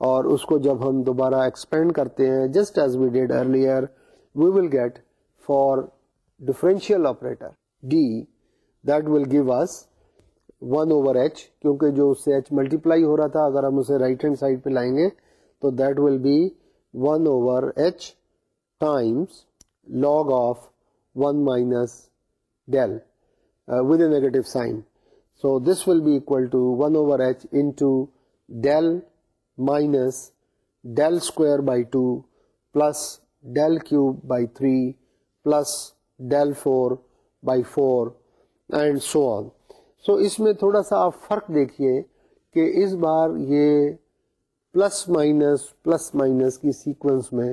اور اس کو جب ہم دوبارہ ایکسپینڈ کرتے ہیں just as we did earlier we will get for differential operator D that will give us one over h کیونکہ جو اس سے ایچ ملٹیپلائی ہو رہا تھا اگر ہم اسے رائٹ ہینڈ سائڈ پہ لائیں گے تو that will be one over h times log of one minus del with a negative sign so this will into to one over h by by two plus del cube by three plus del four by four and on. So اس میں تھوڑا سا آپ فرق دیکھیے کہ اس بار یہ پلس مائنس پلس مائنس کی سیکوینس میں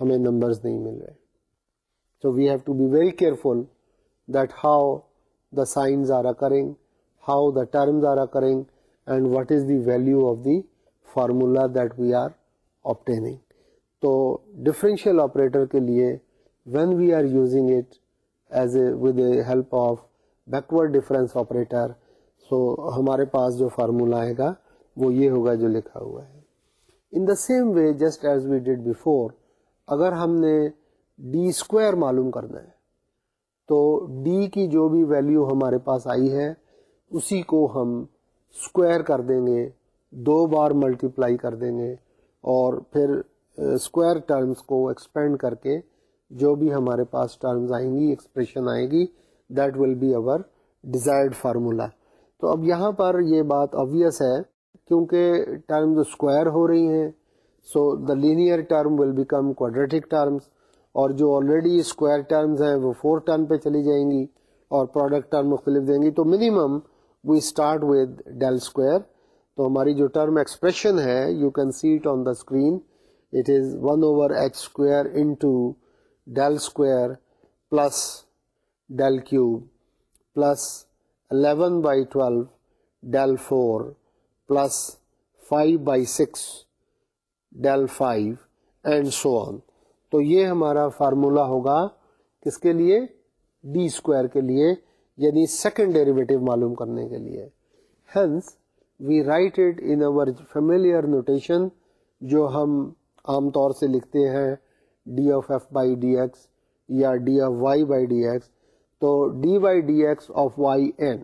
ہمیں نمبرز نہیں مل رہے so we have to be very careful that how the sign زرا occurring how the term Zara occurring and what is the value of the formula that we are obtaining تو ڈفرینشیل آپریٹر کے لیے when we are using it as a with a help of backward difference operator so ہمارے پاس جو فارمولہ آئے گا وہ یہ ہوگا جو لکھا ہوا ہے in the same way just as we before اگر ہم نے ڈی اسکوائر معلوم کرنا ہے تو ڈی کی جو بھی ویلیو ہمارے پاس آئی ہے اسی کو ہم اسکوائر کر دیں گے دو بار ملٹیپلائی کر دیں گے اور پھر اسکوائر ٹرمز کو ایکسپینڈ کر کے جو بھی ہمارے پاس ٹرمز آئیں گی ایکسپریشن آئے گی that will be our desired formula تو اب یہاں پر یہ بات آبویس ہے کیونکہ ٹرمز اسکوائر ہو رہی ہیں so the linear term will become quadratic terms اور جو آلریڈی اسکوائر ٹرمز ہیں وہ فور ٹرن پہ چلی جائیں گی اور پروڈکٹ ٹرم مختلف دیں گی تو minimum we start with del square تو ہماری جو ٹرم ایکسپریشن ہے you can see it on the screen it is one over x square into del square plus del cube plus eleven by twelve del four plus five by six del five and so on تو یہ ہمارا فارمولا ہوگا کس کے لیے ڈی اسکوائر کے لیے یعنی سیکنڈ ڈیریویٹو معلوم کرنے کے لیے hence we write it in our familiar notation جو ہم عام طور سے لکھتے ہیں D of f by D x یا D of y by D x تو D y D x of y n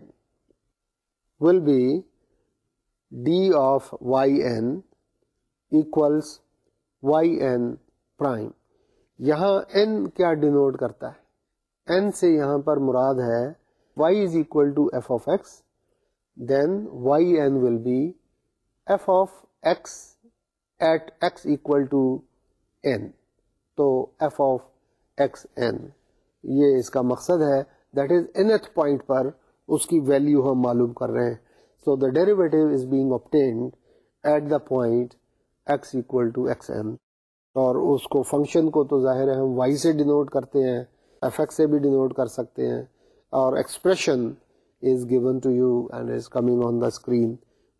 will be D of y n equals y n prime یہاں کیا ڈینوٹ کرتا ہے سے یہاں پر مراد ہے y x then y n will be f of x at x to n تو ایف آف ایکس این یہ اس کا مقصد ہے دیٹ از این پوائنٹ پر اس کی ویلیو ہم معلوم کر رہے ہیں so the derivative is being obtained at the point x to x n اور اس کو فنکشن کو تو ظاہر ہے ہم وائی سے ڈینوٹ کرتے ہیں ایف ایکس سے بھی ڈینوٹ کر سکتے ہیں اور expression is given to you and is coming on the screen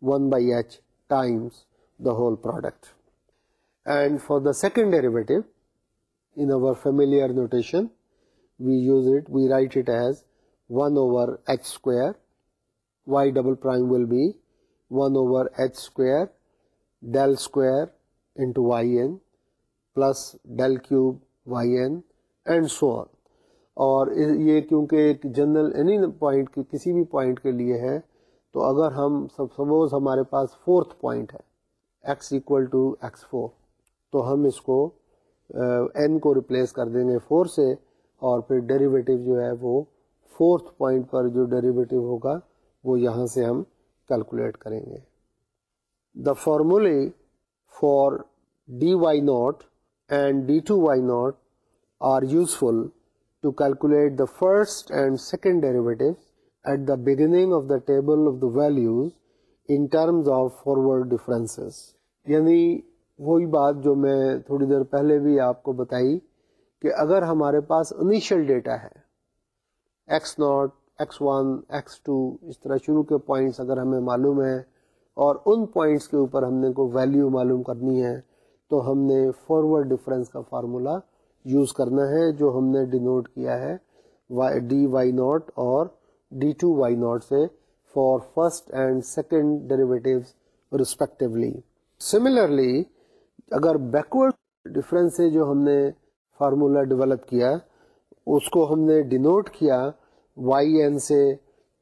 one by h times the whole product and for the second derivative in our familiar notation we use it we write it as one over h square y double prime will be one over h square del square into y n plus del cube y n and so on اور یہ کیونکہ ایک جنرل اینی پوائنٹ کسی بھی پوائنٹ کے لیے ہے تو اگر ہم سب سپوز ہمارے پاس فورتھ پوائنٹ ہے x equal to x four تو ہم اس کو این کو ریپلیس کر دیں گے فور سے اور پھر ڈیریویٹیو جو ہے وہ فورتھ پوائنٹ پر جو ڈیریویٹیو ہوگا وہ یہاں سے ہم کیلکولیٹ کریں گے the formulae for D y naught and D two y naught are useful to calculate the first and second derivative at the beginning of the table of the values in terms of forward differences یعنی وہی بات جو میں تھوڑی دیر پہلے بھی آپ کو بتائی کہ اگر ہمارے پاس انیشیل ڈیٹا ہے x naught x one x two اس طرح شروع کے پوائنٹس اگر ہمیں معلوم ہیں اور ان پوائنٹس کے اوپر ہم نے کو ویلیو معلوم کرنی ہے تو ہم نے فارورڈ ڈفرینس کا فارمولا یوز کرنا ہے جو ہم نے ڈینوٹ کیا ہے ڈی وائی ناٹ اور ڈی ٹو وائی ناٹ سے for first and second derivative respectively similarly اگر بیکورڈ ڈفرینس سے جو ہم نے فارمولا ڈیولپ کیا اس کو ہم نے ڈینوٹ کیا وائی این سے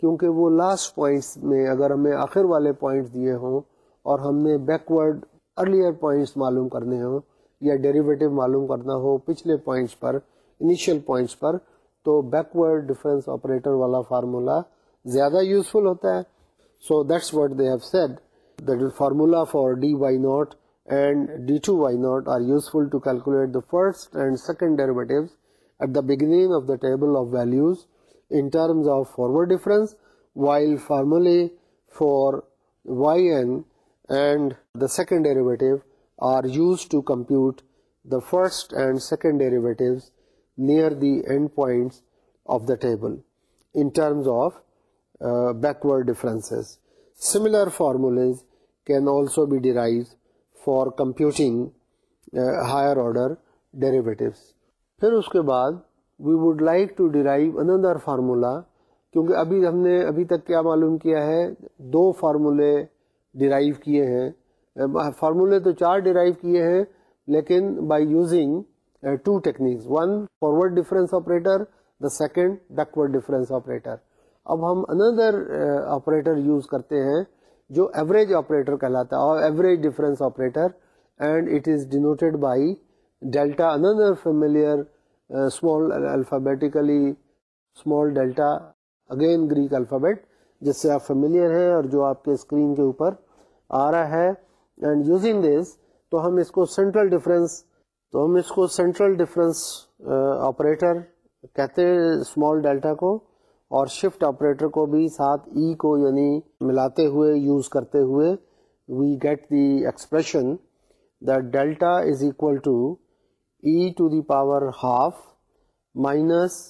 کیونکہ وہ لاسٹ پوائنٹس میں اگر ہمیں آخر والے پوائنٹس دیے ہوں اور ہم نے بیکورڈ ارلیئر پوائنٹس معلوم کرنے ہوں یا ڈیریویٹو معلوم کرنا ہو پچھلے پوائنٹس پوائنٹس پر پر انیشیل تو بیکورڈ آپریٹر والا فارمولا زیادہ یوزفل ہوتا ہے so that's what they have said formula for D y naught and D two y naught are useful to calculate the first and second at the beginning of the table of values in terms of forward difference while formulae for y and and the second derivative are use to compute the first and second derivatives near the end points of the table in terms of backward differences similar formulae can also be derive for computing higher order derivatives پھر اس کے بعد we would like to derive another formula کیونکہ ابھی ہم نے ابھی تک کیا معلوم کیا ہے دو فارمولے ڈیرائیو کیے ہیں فارمولے تو چار ڈیرائیو کیے ہیں لیکن by using two techniques one forward difference operator the second backward difference operator اب ہم اندر آپریٹر یوز کرتے ہیں جو ایوریج آپریٹر کہلاتا ہے اور average difference operator and it is denoted by delta another familiar small alphabetically small delta again Greek alphabet جس سے آپ فیملیئر ہیں اور جو آپ کے اسکرین کے اوپر آ رہا ہے اینڈ یوزنگ دس تو ہم اس کو سینٹرل ڈفرینس تو ہم اس کو سینٹرل ڈفرینس آپریٹر کہتے اسمال ڈیلٹا کو اور شفٹ آپریٹر کو بھی ساتھ ای e کو یعنی ملاتے ہوئے یوز کرتے ہوئے we get the expression delta is equal to E to the power half minus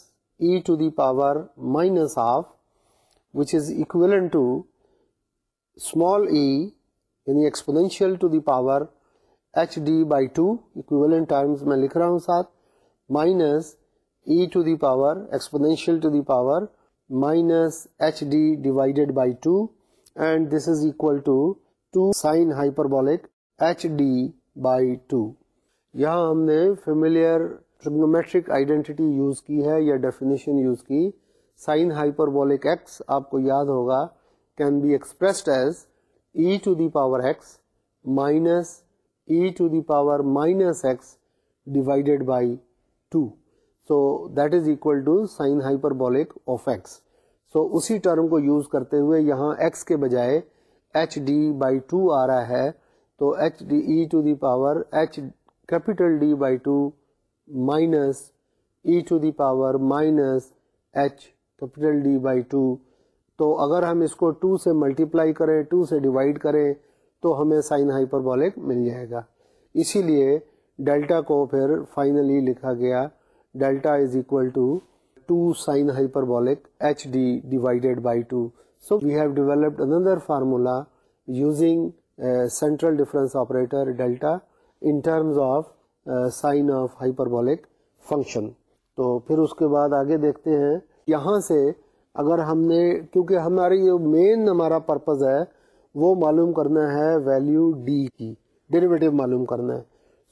E to the power minus half which is equivalence h D by two میں لکھ رہا ہوں ساتھ minus the power minus h D divided by two and this is equal to two sine hyperbolic h D by two یہاں ہم نے فیملیئر ٹرگنومیٹرک آئیڈینٹی یوز کی ہے یا ڈیفینیشن یوز کی سائن ہائپر بولک آپ کو یاد ہوگا can be expressed as E to the power x minus E to the power minus x divided by two so that is equal to sine hyperbolic of x so اسی ٹرم کو یوز کرتے ہوئے یہاں ایکس کے بجائے ایچ ڈی بائی ٹو آ رہا ہے تو h D E to the power h capital D by two minus E to the power minus H capital D by two تو اگر ہم اس کو ٹو سے ملٹیپلائی کریں ٹو سے ڈیوائڈ کریں تو ہمیں سائن ہائپر مل جائے گا اسی لیے ڈیلٹا کو پھر فائنلی لکھا گیا delta is equal to two sine hyperbolic H D divided by two so we have developed another formula using central difference operator delta in terms of sine of hyperbolic function تو پھر اس کے بعد آگے دیکھتے ہیں یہاں سے اگر ہم نے کیونکہ ہماری جو مین ہمارا پرپز ہے وہ معلوم کرنا ہے ویلیو ڈی کی ڈیریویٹو معلوم کرنا ہے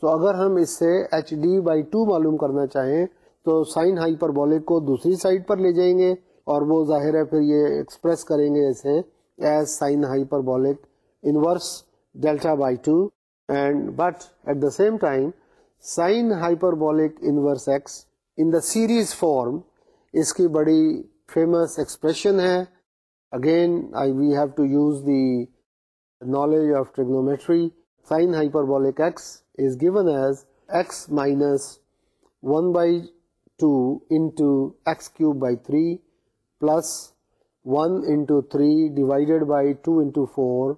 سو اگر ہم اس سے ایچ ڈی بائی ٹو معلوم کرنا چاہیں تو سائن ہائپر بولک کو دوسری سائڈ پر لے جائیں گے اور وہ ظاہر ہے پھر یہ ایکسپریس کریں گے اسے as sine hyperbolic inverse delta by two and but at the same time sine hyperbolic inverse x in the series form اس کی بڑی فیمس ایکسپریشن ہے again I we have to use the knowledge of trigonometry sine x x is given as minus one by two into x cube by three plus one into three divided by two into four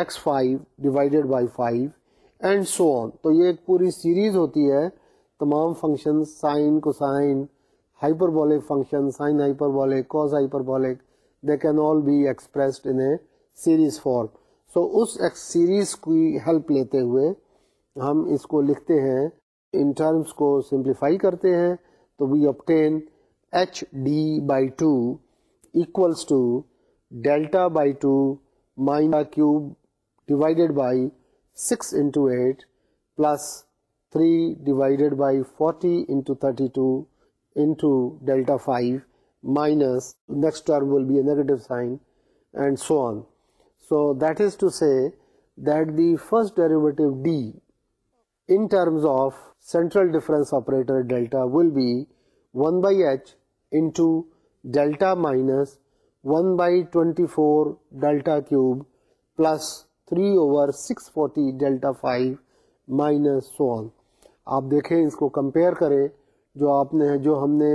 x five five divided by and so on تو یہ ایک پوری سیریز ہوتی ہے تمام فنکشن سائن کو sine hyperbolic function, sine hyperbolic, cos hyperbolic, they can all be expressed in a series form. So اس ایکس سیریز کی ہیلپ لیتے ہوئے ہم اس کو لکھتے ہیں ان ٹرمس کو سمپلیفائی کرتے ہیں تو we obtain H D by two equals to delta by two minus cube divided by six into eight plus three divided by forty into thirty two in to delta five minus derivative D انمز of central operator delta will be one by H into delta minus one by twenty four delta cube plus three over six forty delta five minus so آپ دیکھیں اس کو کمپیئر کریں جو آپ نے جو ہم نے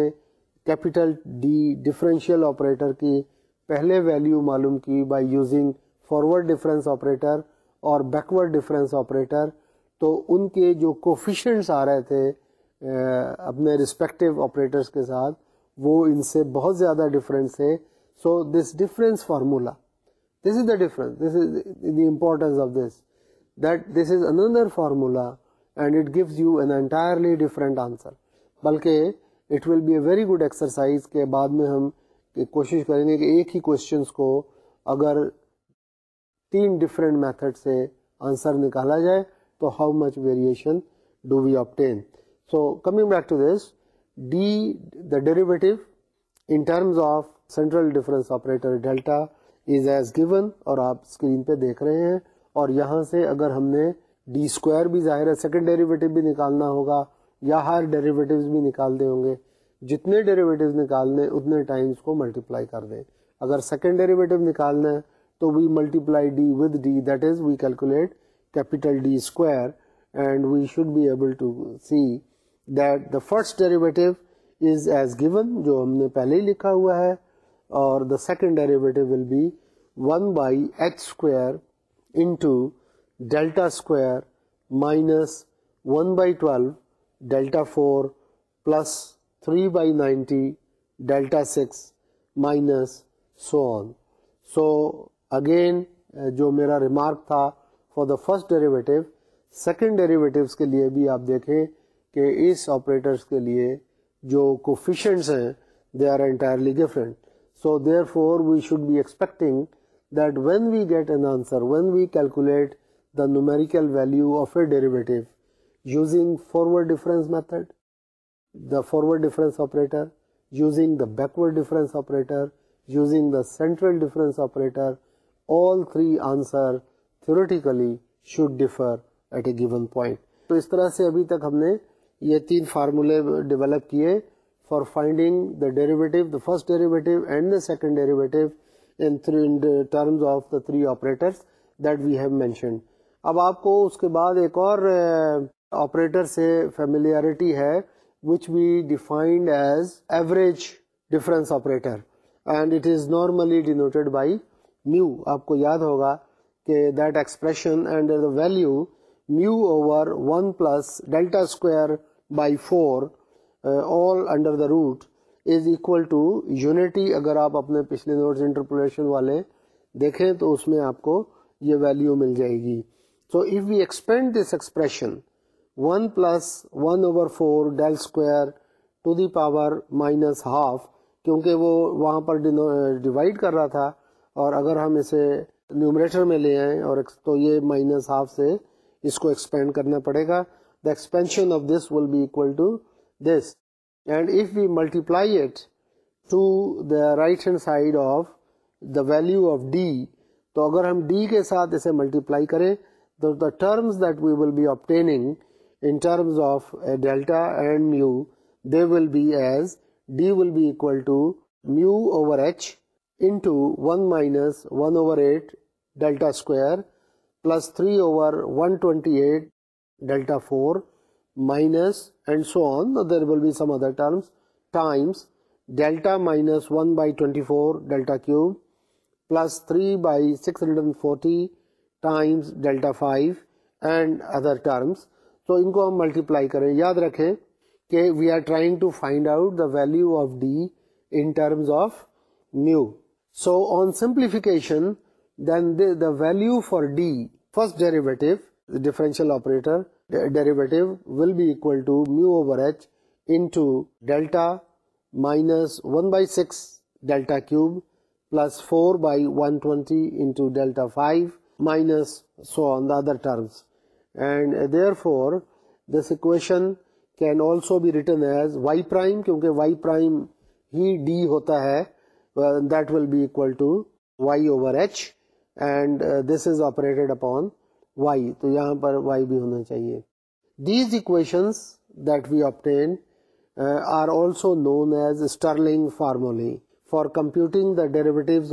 کیپیٹل ڈی ڈفرینشیل آپریٹر کی پہلے ویلیو معلوم کی by using forward difference operator اور بیکورڈ ڈفرینس آپریٹر تو ان کے جو کوفیشنٹس آ رہے تھے اپنے رسپیکٹو آپریٹرس کے ساتھ وہ ان سے بہت زیادہ ڈفرینس تھے so this difference formula this is the difference this is the importance of this that this is another formula and it gives you an entirely different answer بلکہ it will be a very good exercise کے بعد میں ہم کوشش کریں گے کہ ایک ہی کوشچنس کو اگر تین ڈفرینٹ میتھڈ سے آنسر نکالا جائے تو how much variation do we obtain so coming back to this D the derivative in terms of central difference operator delta is as given اور آپ اسکرین پہ دیکھ رہے ہیں اور یہاں سے اگر ہم نے ڈی اسکوائر بھی ظاہر ہے سیکنڈ ڈیریویٹو بھی نکالنا ہوگا یا ہر ڈیریویٹیوز بھی نکالتے ہوں گے جتنے ڈیریویٹیوز نکالنے دیں اتنے ٹائمز کو ملٹیپلائی کر دیں اگر سیکنڈ ڈیریویٹیو نکالنا ہے تو we multiply D with D that is we calculate capital D square and we should be able to see that the first derivative is as given جو ہم نے پہلے ہی لکھا ہوا ہے اور the second derivative will be one by H square into delta square minus one by twelve delta four plus three by ninety delta six minus so on so again جو میرا ریمارک تھا for the first derivative second derivatives کے لیے بھی آپ دیکھیں کہ اس آپریٹرس کے لیے جو کوفیشنٹس ہیں they are entirely different so therefore we should be expecting that when we get an answer when we calculate the numerical value of a derivative using forward difference method, the forward difference operator, using the backward difference operator, using the central difference operator, all three answer theoretically should differ at a given point. تو اس طرح سے ابھی تک ہم نے یہ تین فارمولے ڈیولپ کیے for finding the derivative the first derivative and the second derivative in terms of the three operators that we have mentioned اب آپ کو اس کے بعد ایک اور آپریٹر سے فیملیئرٹی ہے which be defined as average difference operator and it is normally denoted by new آپ کو یاد ہوگا کہ that expression and the value new over one plus delta square by four all under the root is equal to unity اگر آپ اپنے پچھلے نوٹس انٹرپولیشن والے دیکھیں تو اس میں آپ کو یہ ویلیو مل جائے گی so if we expand this expression one plus one over four del square to the power minus half کیونکہ وہ وہاں پر ڈیوائڈ کر رہا تھا اور اگر ہم اسے نیومریٹر میں لے آئیں اور تو یہ مائنس ہاف سے اس کو ایکسپینڈ کرنا پڑے گا the expansion of this will be equal to this and if we multiply to the right hand side of the value of D تو اگر ہم ڈی کے ساتھ اسے ملٹیپلائی کریں تو the terms that we will be obtaining in terms of eh, delta and mu, they will be as d will be equal to mu over h into 1 minus 1 over 8 delta square plus 3 over 128 delta 4 minus and so on. There will be some other terms times delta minus 1 by 24 delta cube plus 3 by 640 times delta 5 and other terms. تو ان کو ہم ملٹیپلائی کریں یاد رکھیں کہ we are trying to find out the value of D in terms of new so on simplification then the value for D first derivative differential operator derivative will be equal to mu over H into delta minus one by six delta cube plus four by one twenty into delta five minus so on the other terms D ہوتا ہے these equations that we obtain are also known as Stirling formulae for computing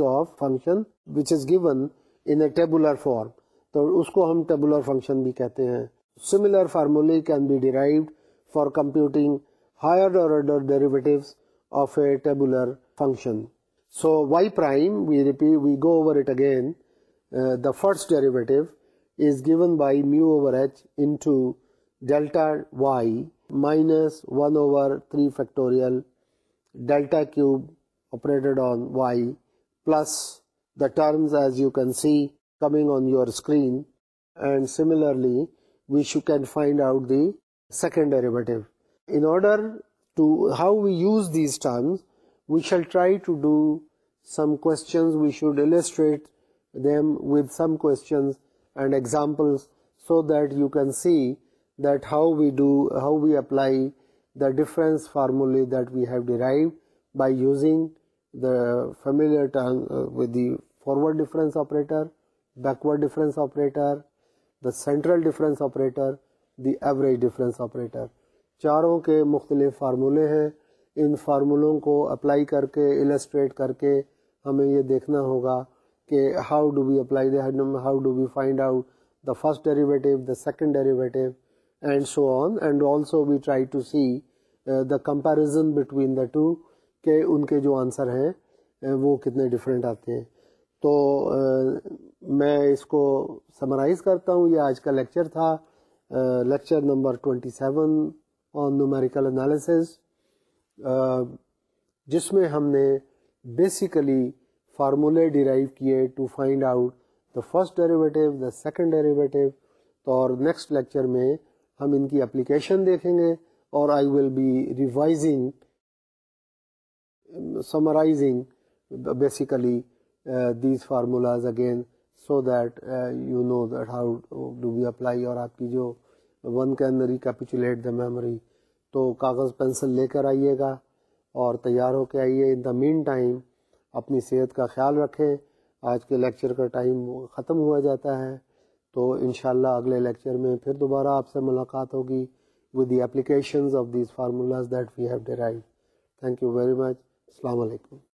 of tabular form تو اس کو ہم ٹیبولر فنکشن بھی کہتے ہیں similar formulae can be derived for computing higher order derivatives of a tabular function so Y prime we repeat we go over it again the first derivative is given by mu over H in to delta Y minus one over three factorial delta cube operated on Y plus the terms as you can see coming on your screen, and similarly you can find out the second derivative. In order to how we use these terms, we shall try to do some questions. We should illustrate them with some questions and examples so that you can see that how we apply the difference formulae that we have derived by using the familiar term uh, with the forward difference operator backward difference operator the central difference operator the average difference operator چاروں کے مختلف فارمولے ہیں ان فارمولوں کو اپلائی کر کے السٹریٹ کر کے ہمیں یہ دیکھنا ہوگا کہ how do we apply the how do we find out the first derivative the second derivative and so on and also we try to see the comparison between the two کہ ان کے جو آنسر ہیں uh, وہ کتنے ڈفرینٹ آتے ہیں تو uh, میں اس کو سمرائز کرتا ہوں یہ آج کا لیکچر تھا lecture number twenty seven on numerical analysis جس میں ہم نے بیسیکلی فارمولے ڈیرائیو کیے to find out the first derivative the second derivative اور نیکسٹ لیکچر میں ہم ان کی اپلیکیشن دیکھیں گے اور I will be revising summarising basically these formulas again so that you know that how do we apply اور آپ کی جو ون کے اندر دا میموری تو کاغذ پینسل لے کر آئیے گا اور تیار ہو کے آئیے ان دا مین ٹائم اپنی صحت کا خیال رکھیں آج کے لیکچر کا ٹائم ختم ہوا جاتا ہے تو انشاءاللہ اگلے لیکچر میں پھر دوبارہ آپ سے ملاقات ہوگی with the applications of these formulas that we have derive thank you very much السلام علیکم